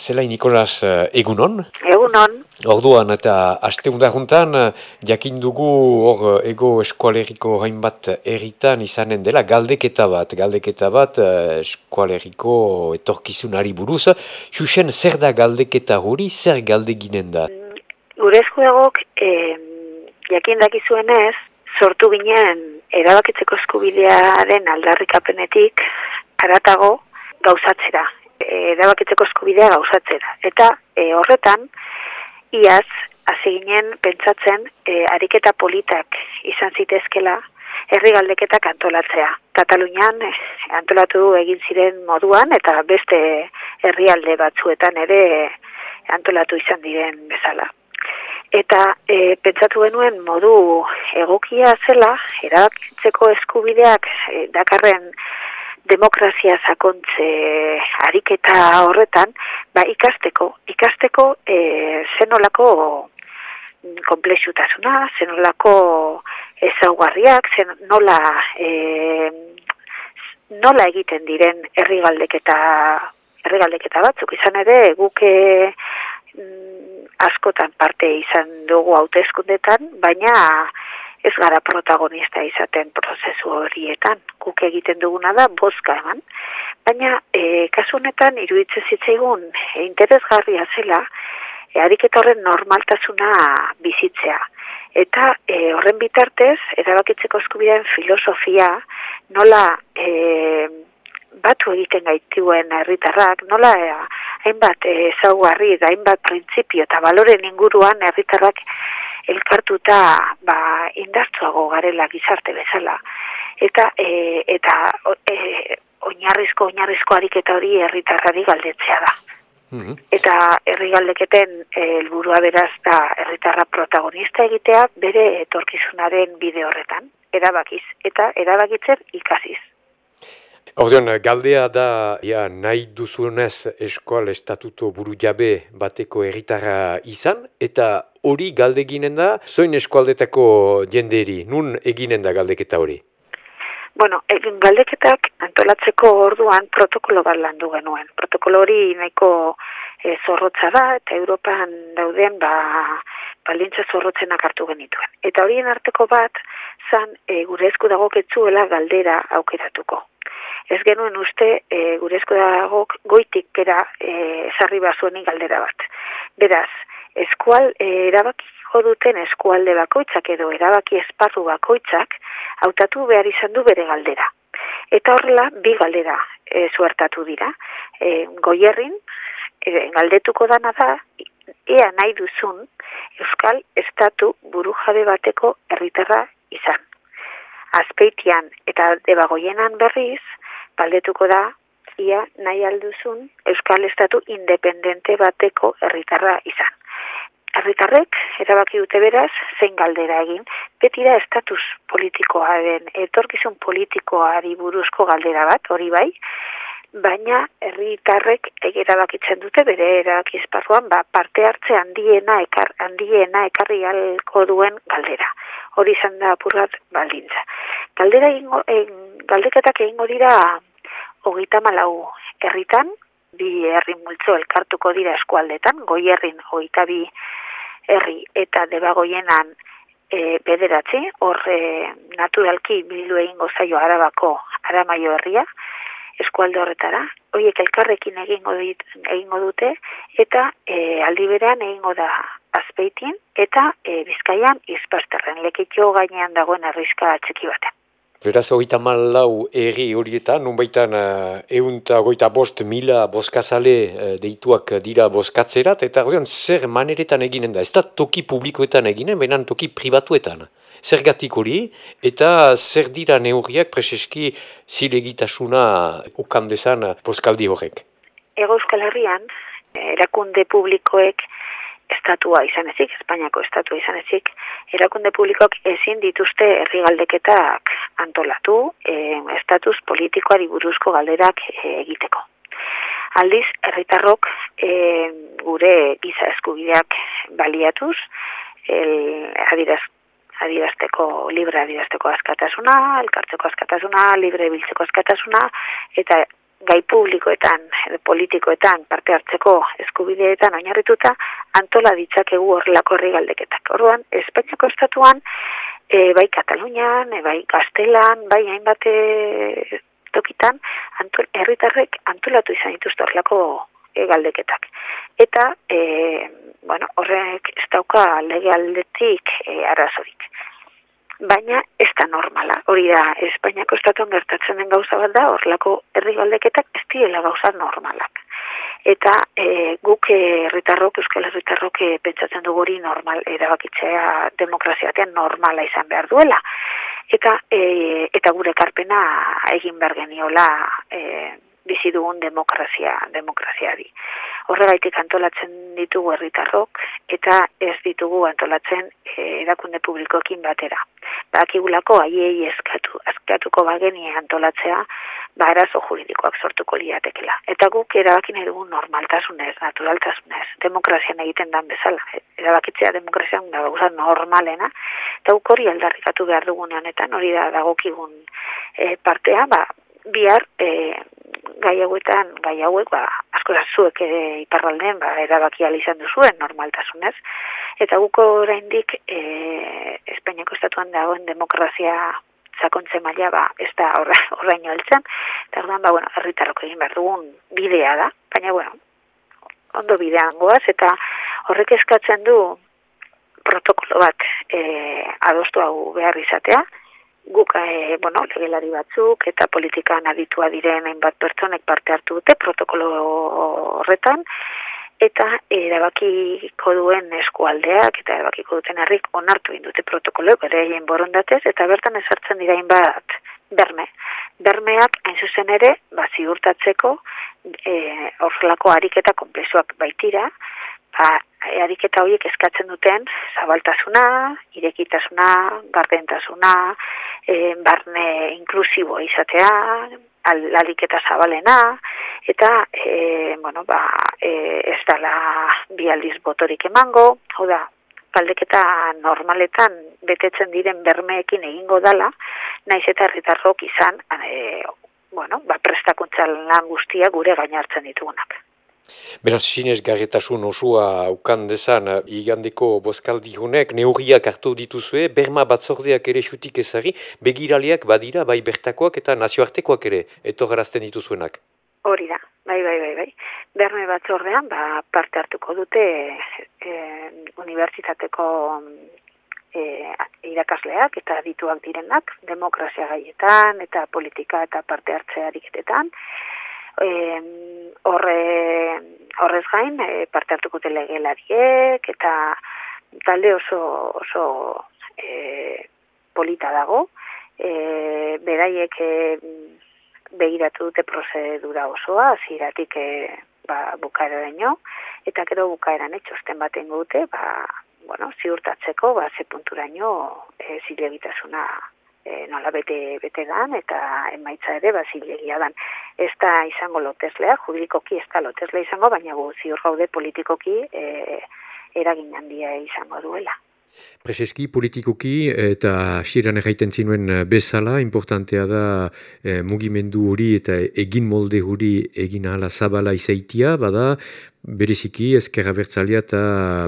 Zelai Nikolas, eh, egunon? Egunon. Orduan eta aste juntan, eh, jakin dugu hor eh, ego eskualeriko hainbat erritan izanen dela galdeketa bat, galdeketa bat eskualeriko etorkizunari buruz. Xuxen, zer da galdeketa hori, zer galde ginen da? Gure eskuagok, eh, jakin dakizuenez, sortu ginen erabakitzeko eskubidearen aldarrikapenetik aratago gauzatzera erabakitzeko eskubidea gauzatzera. Eta e, horretan, iaz, hasi ginen pentsatzen, e, ariketa politak izan zitezkela, herri galdeketak antolatzea. Katalunian antolatu egin ziren moduan, eta beste herrialde batzuetan ere antolatu izan diren bezala. Eta e, pentsatu genuen modu egokia zela, erabakitzeko eskubideak e, dakarren demokrazia sakontze ariketa horretan, ba ikasteko, ikasteko e, zenolako komplexutasuna, zenolako ezaugarriak, zen nola, e, nola egiten diren herrigaldeketa herrigaldeketa batzuk. Izan ere guke mm, askotan parte izan dugu hauteskundetan, baina ez gara protagonista izaten prozesu horietan. Guk egiten duguna da bozka eman. Baina e, kasu honetan iruditzen zitzaigun e, interesgarria zela e, ariketa horren normaltasuna bizitzea. Eta e, horren bitartez, erabakitzeko eskubideen filosofia nola e, batu egiten gaituen herritarrak, nola e, hainbat ezaugarri hainbat printzipio eta baloren inguruan herritarrak elkartuta ba, indartzuago garela gizarte bezala. Eta e, eta e, oinarrizko oinarrizko ariketa hori herritarrari galdetzea da. Mhm. Eta herri galdeketen helburua beraz da herritarra protagonista egitea bere etorkizunaren bide horretan, erabakiz eta erabakitzen ikasiz. Ordean, galdea da, ja, nahi duzunez eskual estatuto buru jabe bateko erritarra izan, eta hori galde ginen da, zoin eskualdetako jenderi, nun eginen da galdeketa hori? Bueno, egin galdeketak antolatzeko orduan protokolo bat landu genuen. Protokolo hori nahiko e, zorrotza da, eta Europan dauden ba, baldintza zorrotzenak hartu genituen. Eta horien arteko bat, zan e, gure esku dago ketzuela galdera aukeratuko ez genuen uste e, gure esko dago goitik bera e, sarri bazuenik galdera bat. Beraz, eskual e, erabaki duten eskualde bakoitzak edo erabaki esparru bakoitzak hautatu behar izan du bere galdera. Eta horrela bi galdera e, zuertatu dira. E, goierrin, e, galdetuko dana da, ea nahi duzun Euskal Estatu buru jabe bateko herritarra izan. Azpeitian eta debagoienan berriz, galdetuko da ia nahi alduzun Euskal Estatu independente bateko herritarra izan. Herritarrek erabaki dute beraz zein galdera egin, beti da estatus politikoaren etorkizun politikoari buruzko galdera bat, hori bai, baina herritarrek erabakitzen dute bere erabaki esparruan ba, parte hartze handiena ekar handiena ekarri alko duen galdera. Hori izan da apurrat baldintza. Galdera egingo, galdeketak egingo dira hogeita malau herritan, bi herri multzo elkartuko dira eskualdetan, goi herrin hogeita bi herri eta debagoienan e, bederatzi, hor e, naturalki bildu egingo zaio arabako aramaio herria, eskualde horretara, horiek elkarrekin egingo, dit, egingo dute, eta e, aldi berean egingo da azpeitin, eta e, bizkaian izpasterren, lekitio gainean dagoen arriska txiki batean. Beraz, hogeita malau erri horietan, nunbaitan uh, egun eta goita bost mila boskazale uh, deituak dira boskatzerat, eta ordean, zer maneretan eginen da? Ez da toki publikoetan eginen, benan toki pribatuetan. Zer gatik hori, eta zer dira neurriak preseski zilegitasuna okandezan boskaldi horrek? Ego Euskal Herrian, erakunde publikoek estatua izan ezik, Espainiako estatua izan ezik, erakunde publikoak ezin dituzte herri galdeketak antolatu, e, estatus politikoari buruzko galderak e, egiteko. Aldiz, herritarrok e, gure giza eskubideak baliatuz, el, adiraz, adirazteko, libre adirazteko askatasuna, elkartzeko askatasuna, libre biltzeko askatasuna, eta gai publikoetan politikoetan parte hartzeko eskubideetan oinarrituta antola ditzakegu horrelako herri galdeketak. Orduan, Espainiako estatuan e, bai Katalunian, e, bai Gaztelan, bai hainbat e, tokitan antol, herritarrek antolatu izan dituzte horrelako e, galdeketak. Eta e, bueno, horrek ez dauka lege aldetik e, arazorik baina ez da normala. Hori da, Espainiako estatuan gertatzen den gauza bat da, horlako herri galdeketak ez diela gauza normalak. Eta e, guk herritarrok, euskal herritarrok e, pentsatzen dugu hori normal, erabakitzea demokraziatean normala izan behar duela. Eta, e, eta gure karpena egin behar geniola e, bizi dugun demokrazia, demokraziari. Horregaitik antolatzen ditugu herritarrok eta ez ditugu antolatzen e, erakunde publikoekin batera bakigulako haiei eskatu, eskatuko bageni antolatzea, ba erazo juridikoak sortuko liatekela. Eta guk erabaki nahi dugu normaltasunez, naturaltasunez, demokrazian egiten dan bezala. Erabakitzea demokrazian da gauza normalena, eta guk hori aldarrikatu behar dugun honetan, hori da dagokigun e, partea, ba, bihar e, gai hauetan, gai hauek, ba, asko zuek ere iparralden, ba, erabaki izan duzuen normaltasunez, eta guko oraindik e, Espainiako estatuan dagoen demokrazia sakontze maila ba ez da horraino heltzen. Eta orduan ba bueno herritarrok egin behar dugun bidea da. Baina bueno ondo bidean goaz eta horrek eskatzen du protokolo bat e, adostu hau behar izatea guk e, bueno legelari batzuk eta politikan aditua diren hainbat pertsonek parte hartu dute protokolo horretan eta erabakiko duen eskualdeak eta erabakiko duten herrik onartu egin dute protokolo bereien borondatez eta bertan ezartzen dira bat berme. Bermeak hain zuzen ere ba ziurtatzeko eh horrelako ariketa konplexuak baitira, ba ariketa horiek eskatzen duten zabaltasuna, irekitasuna, gardentasuna, e, barne inklusibo izatea, aliketa zabalena, eta, e, bueno, ba, e, ez dala bi aldiz botorik emango, hau da, kaldeketa normaletan betetzen diren bermeekin egingo dala, naiz eta herritarrok izan, e, bueno, ba, prestakuntza lan guztia gure gainartzen ditugunak. Beraz, sinez garretasun osua ukan dezan eh, igandeko boskaldi honek, neurriak hartu dituzue, berma batzordeak ere xutik ezari, begiraliak badira, bai bertakoak eta nazioartekoak ere, etogarazten dituzuenak. Hori da, bai, bai, bai, bai. Berme batzordean, ba, parte hartuko dute e, unibertsitateko e, irakasleak eta dituak direnak, demokrazia gaietan eta politika eta parte hartzea diketetan, e, horre, horrez gain e, parte hartuko legelariek eta talde oso oso e, polita dago. E, beraiek e, begiratu dute prozedura osoa ziratik e, ba, bukaera daño eta gero bukaeran etxosten baten dute ba, bueno, ziurtatzeko ba, ze punturaino e, zilegitasuna e, nola bete, bete dan, eta emaitza ere bazilegia dan. Ez da izango loteslea, juridikoki ez da loteslea izango, baina gu ziur gaude politikoki e, eragin handia izango duela. Prezeski politikoki eta xiran erraiten zinuen bezala, importantea da e, mugimendu hori eta egin molde hori egin ala zabala izaitia, bada bereziki ezkerra bertzalia eta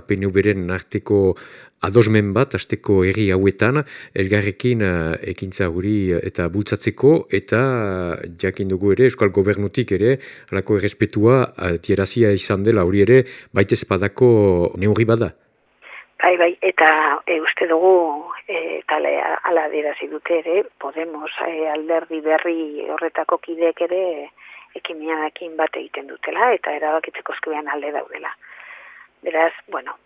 PNU-beren arteko adosmen bat, asteko herri hauetan, elgarrekin uh, ekintza hori eta bultzatzeko, eta jakin dugu ere, eskual gobernutik ere, alako errespetua tierazia izan dela hori ere, baita espadako neurri bada. Bai, bai, eta e, uste dugu, e, tale, ala dirazi dute ere, Podemos e, alderdi berri horretako kideek ere, ekimianekin bat egiten dutela, eta erabakitzeko eskubean alde daudela. Beraz, bueno,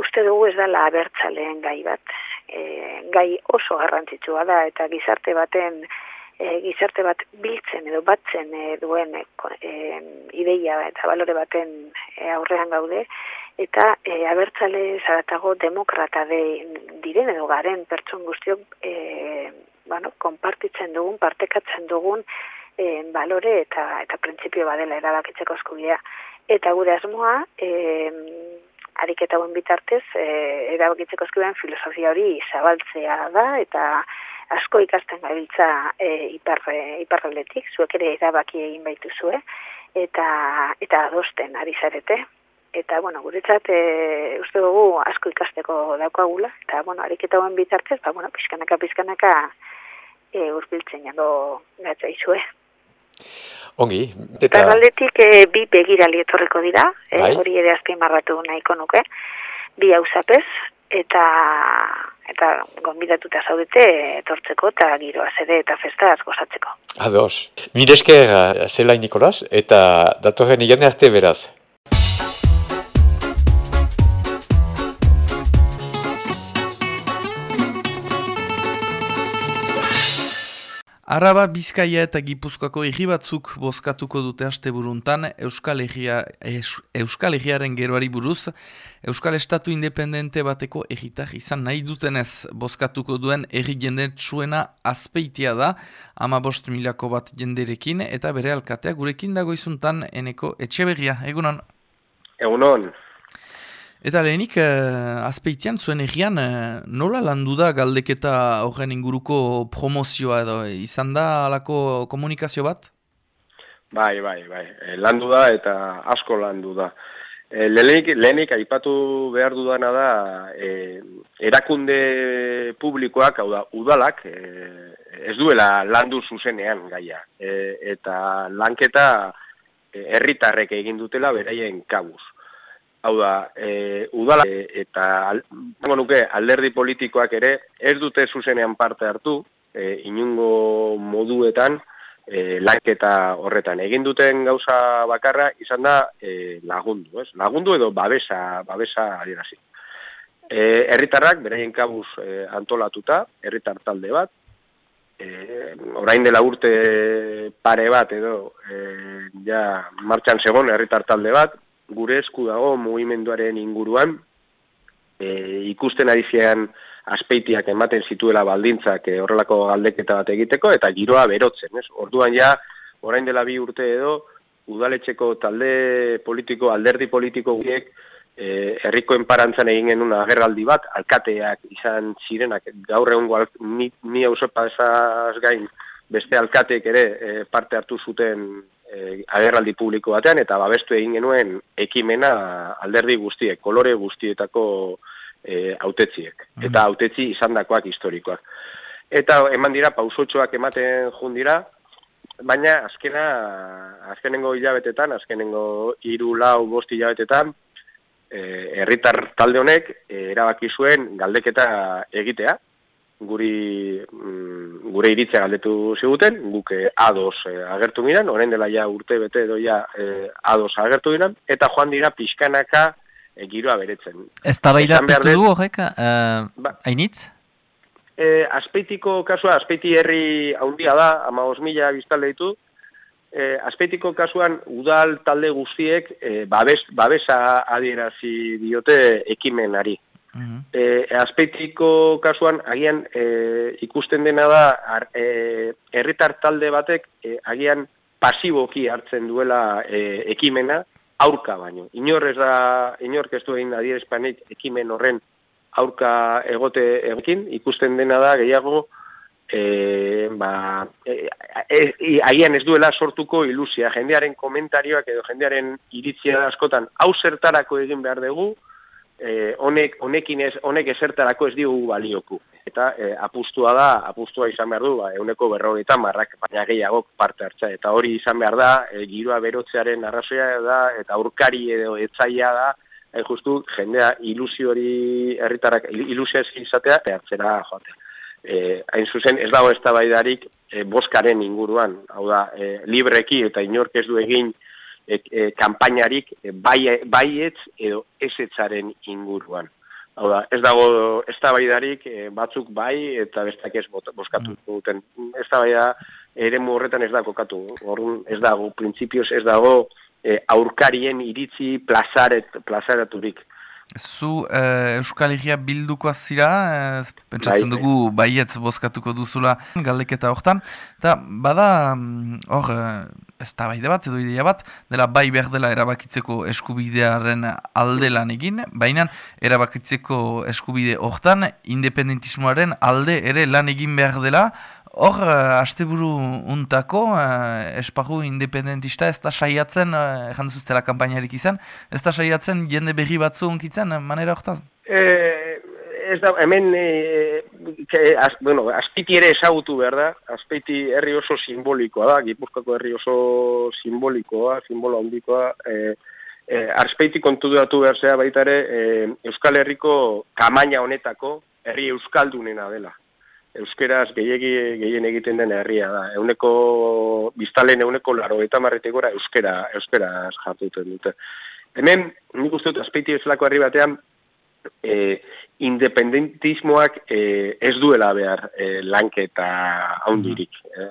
uste dugu ez dela abertzaleen gai bat. E, gai oso garrantzitsua da eta gizarte baten e, gizarte bat biltzen edo batzen e, duen e, e, ideia eta balore baten e, aurrean gaude eta e, abertzale zaratago demokrata de, diren edo garen pertson guztiok e, bueno, konpartitzen dugun, partekatzen dugun e, balore eta eta printzipio badela erabakitzeko eskubidea. Eta gure asmoa, e, ariketa guen bitartez, e, erabakitzeko eskubien filosofia hori zabaltzea da, eta asko ikasten gabiltza e, iparre, iparraletik, zuek ere erabaki egin baitu zue, eta, eta adosten ari zarete. Eta, bueno, guretzat, e, uste dugu asko ikasteko daukagula, eta, bueno, ariketa guen bitartez, ba, bueno, pizkanaka, pizkanaka, e, urbiltzen jango gatza izue. Ongi. Eta galdetik e, bi begirali etorriko dira, e, hori ere azpien marratu nahiko nuke, bi hau eta eta gonbidatuta zaudete etortzeko eta giroa zede eta festa gozatzeko. Ados. Mire esker, uh, Zelai Nikolas, eta datorren igane arte beraz. Araba, Bizkaia eta Gipuzkoako egi batzuk bozkatuko dute aste buruntan Euskal, Egia, Euskal Egiaren geroari buruz, Euskal Estatu Independente bateko egitar izan nahi dutenez bozkatuko duen egi jendetsuena azpeitia da, ama bost milako bat jenderekin, eta bere alkatea gurekin dago izuntan eneko etxeberria. Egunon? Egunon. Eta lehenik, uh, azpeitian zuen egian, uh, nola landu da galdeketa horren inguruko promozioa edo izan da alako komunikazio bat? Bai, bai, bai. E, landu da eta asko landu da. E, lehenik, lehenik aipatu behar dudana da e, erakunde publikoak, hau da, udalak, e, ez duela landu zuzenean gaia. E, eta lanketa herritarrek egin dutela beraien kabuz hau da, e, udala e, eta al, nuke, alderdi politikoak ere ez dute zuzenean parte hartu, e, inungo moduetan, e, lanketa horretan. Egin duten gauza bakarra izan da e, lagundu, ez? Lagundu edo babesa, babesa adierazi. E, herritarrak beraien kabuz e, antolatuta, herritar talde bat, e, orain dela urte pare bat edo e, ja martxan segon herritar talde bat, gure esku dago mugimenduaren inguruan e, ikusten ari zean aspeitiak ematen zituela baldintzak e, horrelako galdeketa bat egiteko eta giroa berotzen, ez? Orduan ja orain dela bi urte edo udaletxeko talde politiko, alderdi politiko guriek e, herriko enparantzan egin genuen agerraldi bat, alkateak izan zirenak, gaur egun ni, ni gain beste alkateek ere e, parte hartu zuten e, agerraldi publiko batean eta babestu egin genuen ekimena alderdi guztiek, kolore guztietako e, autetziek. Mhm. Eta autetzi izandakoak historikoak. Eta eman dira pausotxoak ematen jundira, baina azkena, azkenengo hilabetetan, azkenengo hiru lau bost hilabetetan, e, herritar talde honek e, erabaki zuen galdeketa egitea, guri mm, gure iritzea galdetu ziguten, guk eh, ados eh, agertu giran, orain dela ja urte bete edo ja eh, ados agertu giran, eta joan dira pixkanaka eh, giroa beretzen. Ez da baila piztu du horrek, uh, ba, hainitz? Eh, aspeitiko kasua, aspeiti herri haundia da, ama osmila biztalde ditu, eh, aspeitiko kasuan udal talde guztiek eh, babes, babesa adierazi diote ekimenari. E, azpeitiko kasuan, agian e, ikusten dena da, e, herritar talde batek, e, agian pasiboki hartzen duela e, ekimena, aurka baino. Inor ez da, inor ez du egin adierespanik ekimen horren aurka egote egin, ikusten dena da, gehiago, e, ba, e, e, agian ez duela sortuko ilusia, jendearen komentarioak edo jendearen iritzia askotan, hau zertarako egin behar dugu, eh, honek, honekin ez, honek esertarako ez diogu balioku. Eta eh, apustua da, apustua izan behar du, ba, euneko berrogeita marrak, baina gehiagok parte hartza. Eta hori izan behar da, e, giroa berotzearen arrazoia da, eta aurkari edo etzaia da, hain justu, jendea ilusio hori herritarrak ilusia ez izatea, hartzera joatea. Eh, hain zuzen, ez dago ez da baidarik eh, boskaren inguruan, hau da, eh, libreki eta inork ez du egin e, e, kampainarik e, bai, baietz edo esetzaren inguruan. Hau da, ez dago ez da baidarik e, batzuk bai eta bestak ez boskatu mm. duten. Ez da baida ere horretan ez da kokatu. Horren ez dago, prinsipioz ez dago e, aurkarien iritzi plazaret, plazaraturik. Zu uh, Euskal Herria bilduko azira, uh, pentsatzen bai, dugu baietz bozkatuko duzula galdeketa hortan. Eta bada, mm, hor, uh, ez da baide bat, edo ideia bat, dela bai behar dela erabakitzeko eskubidearen alde lan egin, baina erabakitzeko eskubide hortan, independentismoaren alde ere lan egin behar dela, Hor, uh, asteburu untako, uh, esparru independentista ez da saiatzen, uh, ezan zuztela kampainarik izan, ez da saiatzen jende berri batzu unkitzen, manera horretaz? E, ez da, hemen, e, ke, az, bueno, azpiti ere ezagutu behar da, azpiti herri oso simbolikoa da, gipuzkako herri oso simbolikoa, simbolo handikoa, e, e, azpeiti kontu duatu behar zea baita ere, e, Euskal Herriko kamaina honetako herri Euskaldunena dela euskeraz gehiegi gehien egiten den herria da. Euneko biztalen euneko laro eta marretegora euskera, euskera jartuten dute. Hemen, nik uste dut, azpeiti bezalako herri batean, e, independentismoak e, ez duela behar e, lanketa haundirik. E,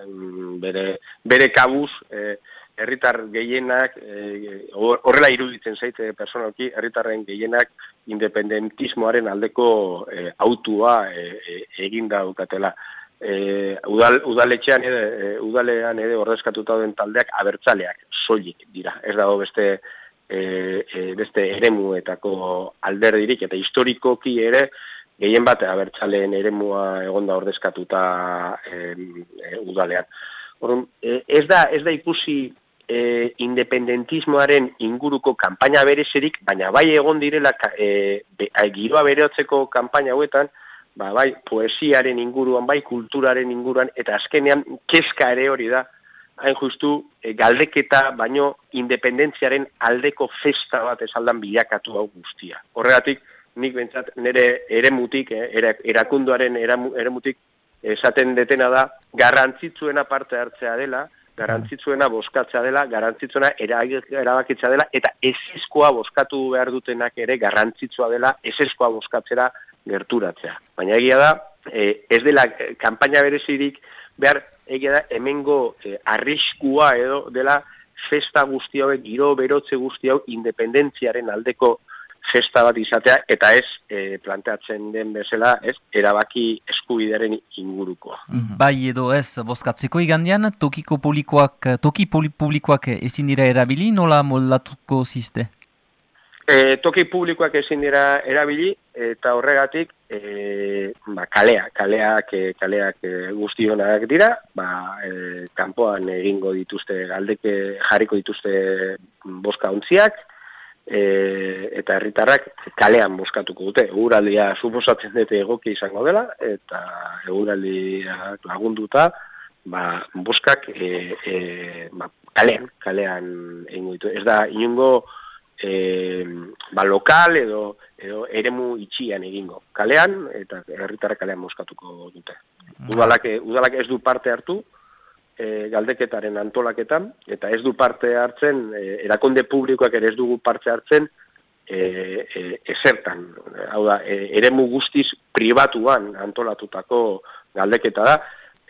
bere, bere kabuz, e, herritar gehienak eh, horrela iruditzen zaite personalki herritarren gehienak independentismoaren aldeko e, autua e, egin daukatela. E, udal, udaletxean ere, udalean ere ordezkatuta den taldeak abertzaleak soilik dira. Ez dago beste e, e, beste eremuetako alderdirik eta historikoki ere gehien bat abertzaleen eremua egonda ordezkatuta e, udalean. Orrun, ez da ez da ikusi e, independentismoaren inguruko kanpaina berezerik, baina bai egon direla e, be, giroa bereotzeko kanpaina hauetan, ba, bai poesiaren inguruan, bai kulturaren inguruan, eta azkenean keska ere hori da, hain justu e, galdeketa baino independentziaren aldeko festa bat esaldan bilakatu hau guztia. Horregatik, nik bentsat nire eremutik, eh, erakunduaren eremutik, esaten detena da, garrantzitzuena parte hartzea dela, garantzitzuena boskatzea dela, garantzitzuena erabakitza dela, eta eseskoa boskatu behar dutenak ere garrantzitsua dela eseskoa boskatzera gerturatzea. Baina egia da, e, ez dela kanpaina berezirik, behar egia da, hemengo e, arriskua edo dela festa guzti hauek, giro berotze guzti hau, independentziaren aldeko gesta bat izatea eta ez e, planteatzen den bezala, ez erabaki eskubideren ingurukoa. Mhm. Bai edo ez bozkatzeko igandian tokiko publikoak toki publikoak ezin dira erabili nola moldatuko ziste? E, toki publikoak ezin dira erabili eta horregatik e, ba, kalea, kaleak, e, kaleak e, guztionak dira, ba, e, kanpoan egingo dituzte, galdeke jarriko dituzte boska ontziak, e, eta herritarrak kalean boskatuko dute. Eguraldia suposatzen dute egoki izango dela, eta eguraldia lagunduta, ba, boskak e, e, ba, kalean, kalean egingo ditu. Ez da, inungo e, ba, lokal edo, edo eremu itxian egingo. Kalean, eta herritarrak kalean boskatuko dute. Udalak, udalak ez du parte hartu, e, galdeketaren antolaketan, eta ez du parte hartzen, e, erakonde publikoak ere ez dugu parte hartzen, e, e, esertan. Hau da, e, eremu guztiz pribatuan antolatutako galdeketa da,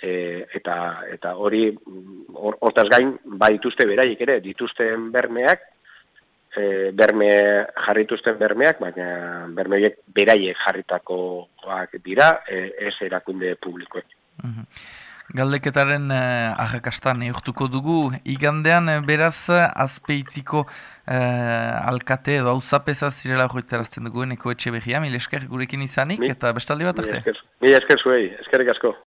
e, eta, eta hori hortaz gain, bai dituzte beraiek ere, dituzten bermeak, e, berme jarrituzten bermeak, baina bermeiek beraiek jarritakoak dira, e, ez erakunde publikoek. Mm Galdeketaren eh, ahakastan eurtuko dugu, igandean eh, beraz azpeitziko eh, alkate edo hau zapeza zirela joitzarazten dugu, neko etxe behia, mil esker gurekin izanik, eta bestaldi bat arte? Mil esker zuei, eskerrik asko.